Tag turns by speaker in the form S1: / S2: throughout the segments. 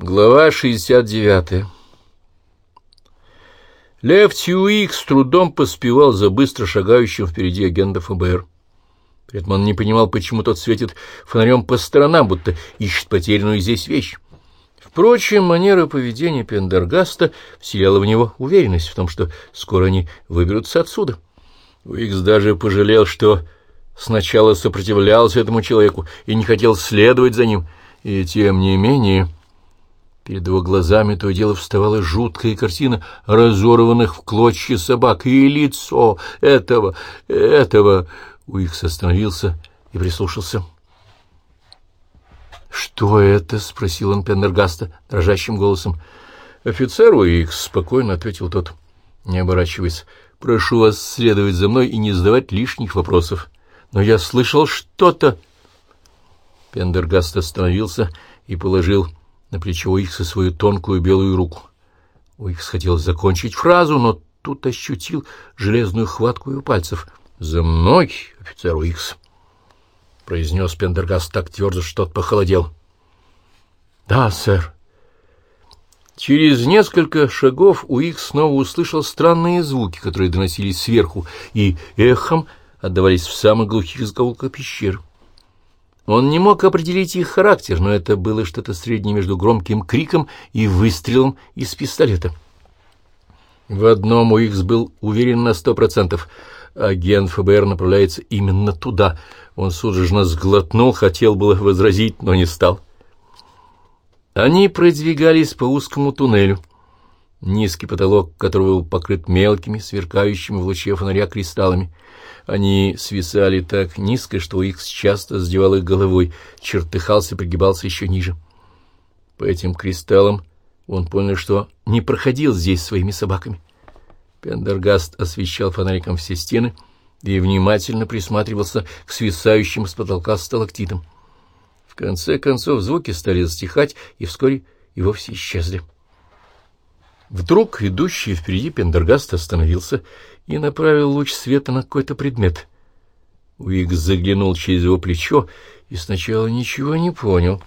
S1: Глава 69 Лев Тьюик с трудом поспевал за быстро шагающим впереди агентом ФБР. При этом он не понимал, почему тот светит фонарем по сторонам, будто икщет потерянную здесь вещь. Впрочем, манера поведения Пендергаста вселяла в него уверенность в том, что скоро они выберутся отсюда. Уикс даже пожалел, что сначала сопротивлялся этому человеку и не хотел следовать за ним, и тем не менее... Перед его глазами то и дело вставала жуткая картина разорванных в клочья собак, и лицо этого, этого... Уикс остановился и прислушался. «Что это?» — спросил он Пендергаста дрожащим голосом. «Офицер Уикс», — спокойно ответил тот, не оборачиваясь. «Прошу вас следовать за мной и не задавать лишних вопросов. Но я слышал что-то...» Пендергаст остановился и положил на плечо Уикса свою тонкую белую руку. Уикс хотел закончить фразу, но тут ощутил железную хватку его пальцев. «За мной, офицер Уикс!» — произнес Пендергаст так твердо, что тот похолодел. «Да, сэр». Через несколько шагов Уикс снова услышал странные звуки, которые доносились сверху и эхом отдавались в самых глухих закоулках пещеры. Он не мог определить их характер, но это было что-то среднее между громким криком и выстрелом из пистолета. В одном Уикс был уверен на сто процентов. Агент ФБР направляется именно туда. Он судорожно сглотнул, хотел было возразить, но не стал. Они продвигались по узкому туннелю, низкий потолок которого был покрыт мелкими, сверкающими в луче фонаря кристаллами — они свисали так низко, что Икс часто сдевал их головой, чертыхался и пригибался еще ниже. По этим кристаллам он понял, что не проходил здесь своими собаками. Пендергаст освещал фонариком все стены и внимательно присматривался к свисающим с потолка сталактитам. В конце концов звуки стали затихать и вскоре и вовсе исчезли. Вдруг идущий впереди Пендергаст остановился и направил луч света на какой-то предмет. Уикс заглянул через его плечо и сначала ничего не понял.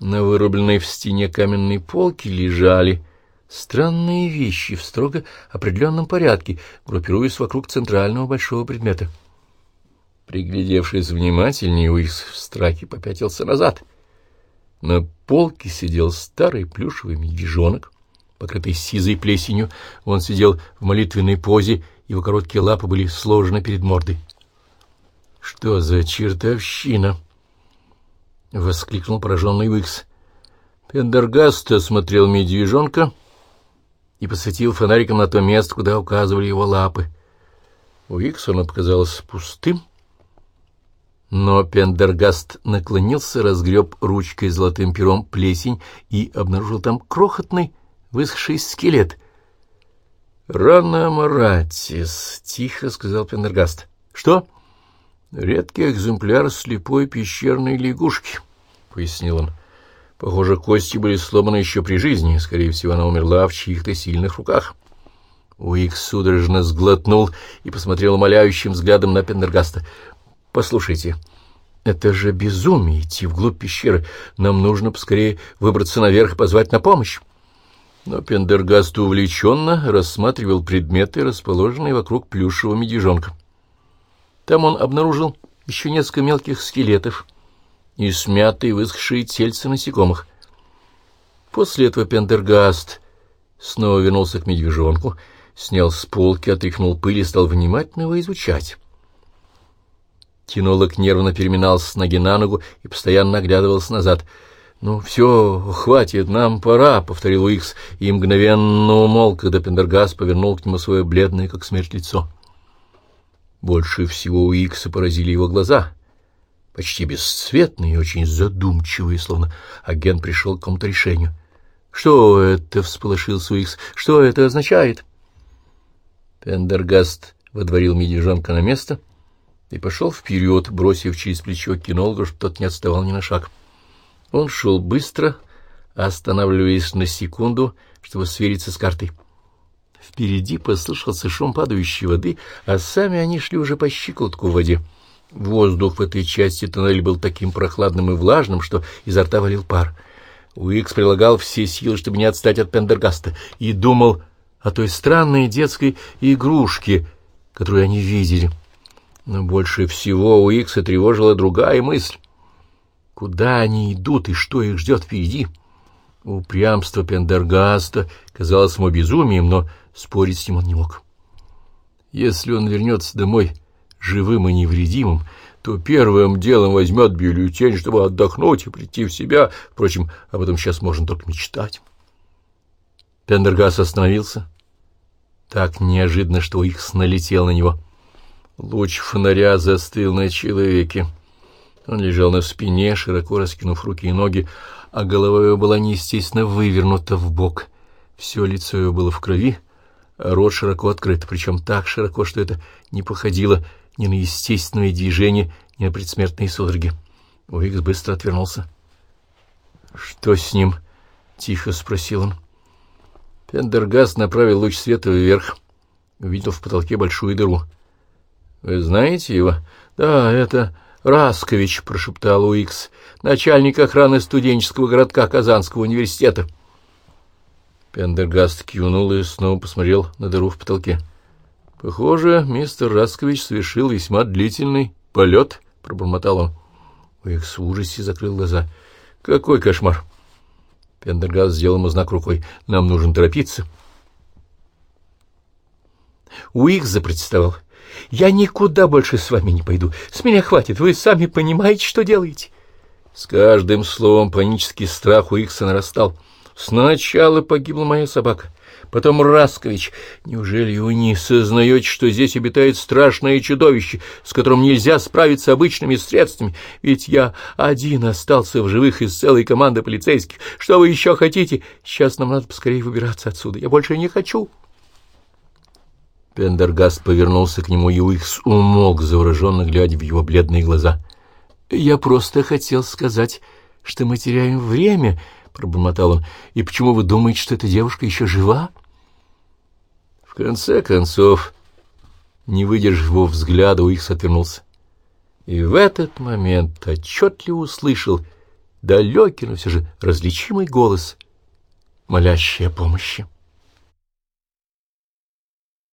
S1: На вырубленной в стене каменной полке лежали странные вещи в строго определенном порядке, группируясь вокруг центрального большого предмета. Приглядевшись внимательнее, Уикс в страхе попятился назад. На полке сидел старый плюшевый медвежонок, покрытый сизой плесенью. Он сидел в молитвенной позе его короткие лапы были сложены перед мордой. — Что за чертовщина? — воскликнул пораженный Уикс. Пендергаст осмотрел медвежонка и посветил фонариком на то место, куда указывали его лапы. Уиксону показалось пустым, но Пендергаст наклонился, разгреб ручкой золотым пером плесень и обнаружил там крохотный высохший скелет — «Рано Маратис», — тихо сказал Пендергаст. «Что?» «Редкий экземпляр слепой пещерной лягушки», — пояснил он. «Похоже, кости были сломаны еще при жизни. Скорее всего, она умерла в чьих-то сильных руках». Уикс судорожно сглотнул и посмотрел умоляющим взглядом на Пендергаста. «Послушайте, это же безумие идти вглубь пещеры. Нам нужно поскорее выбраться наверх и позвать на помощь». Но Пендергаст увлеченно рассматривал предметы, расположенные вокруг плюшевого медвежонка. Там он обнаружил еще несколько мелких скелетов и смятые высохшие тельца насекомых. После этого Пендергаст снова вернулся к медвежонку, снял с полки, отряхнул пыль и стал внимательно его изучать. Кинолог нервно переминался с ноги на ногу и постоянно оглядывался назад — «Ну, все, хватит, нам пора», — повторил Уикс, и мгновенно умолк, когда Пендергаст повернул к нему свое бледное, как смерть, лицо. Больше всего Уикса поразили его глаза, почти бесцветные и очень задумчивые, словно агент пришел к какому-то решению. «Что это?» — всполошился Уикс. «Что это означает?» Пендергаст водворил медвежонка на место и пошел вперед, бросив через плечо кинолога, что тот не отставал ни на шаг. Он шел быстро, останавливаясь на секунду, чтобы свериться с картой. Впереди послышался шум падающей воды, а сами они шли уже по щиколотку в воде. Воздух в этой части тоннеля был таким прохладным и влажным, что изо рта валил пар. Уикс прилагал все силы, чтобы не отстать от Пендергаста, и думал о той странной детской игрушке, которую они видели. Но больше всего Уикса тревожила другая мысль. Куда они идут и что их ждет впереди? Упрямство Пендергаста казалось ему безумием, но спорить с ним он не мог. Если он вернется домой живым и невредимым, то первым делом возьмет бюллетень, чтобы отдохнуть и прийти в себя. Впрочем, об этом сейчас можно только мечтать. Пендергас остановился. Так неожиданно, что их налетел на него. Луч фонаря застыл на человеке. Он лежал на спине, широко раскинув руки и ноги, а голова его была неестественно вывернута в бок. Все лицо его было в крови, а рот широко открыт, причем так широко, что это не походило ни на естественное движение, ни на предсмертные судороги. Уикс быстро отвернулся. — Что с ним? — тихо спросил он. Пендергаст направил луч света вверх, увидел в потолке большую дыру. — Вы знаете его? — Да, это Раскович, — прошептал Уикс, — начальник охраны студенческого городка Казанского университета. Пендергаст кивнул и снова посмотрел на дыру в потолке. — Похоже, мистер Раскович совершил весьма длительный полет, — пробормотал он. Уикс в ужасе закрыл глаза. — Какой кошмар! Пендергаст сделал ему знак рукой. — Нам нужно торопиться. Уикс запротестовал. — я никуда больше с вами не пойду. С меня хватит. Вы сами понимаете, что делаете. С каждым словом панический страх у Икса нарастал. Сначала погибла моя собака, потом Раскович. Неужели вы не сознаете, что здесь обитает страшное чудовище, с которым нельзя справиться обычными средствами? Ведь я один остался в живых из целой команды полицейских. Что вы еще хотите? Сейчас нам надо поскорее выбираться отсюда. Я больше не хочу. Пендергаст повернулся к нему, и Уикс умолк, завороженно глядя в его бледные глаза. — Я просто хотел сказать, что мы теряем время, — пробормотал он. — И почему вы думаете, что эта девушка еще жива? В конце концов, не выдержав его взгляда, Уикс отвернулся. И в этот момент отчетливо услышал далекий, но все же различимый голос, молящий о помощи.